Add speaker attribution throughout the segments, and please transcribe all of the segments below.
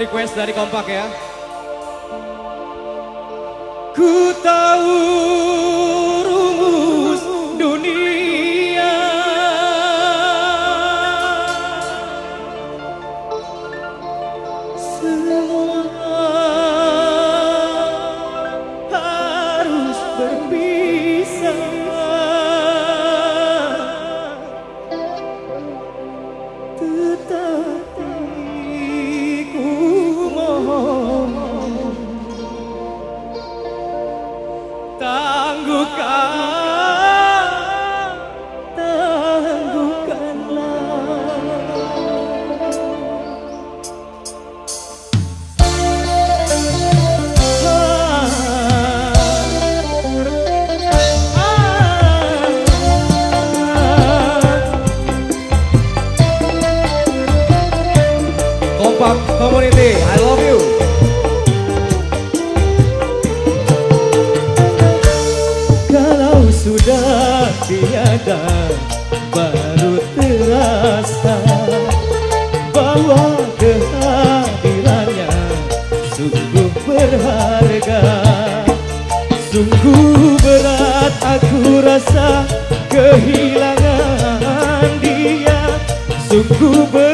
Speaker 1: request dari kompak ya. Ku tahu Community, I love you. Kalau sudah tiada baru terasa bahwa kehadirannya sungguh berharga. Sungguh berat aku rasa kehilangan dia. Sungguh berat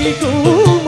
Speaker 1: jeito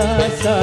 Speaker 1: biasa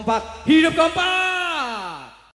Speaker 2: Kompak.
Speaker 1: Hidup kompak!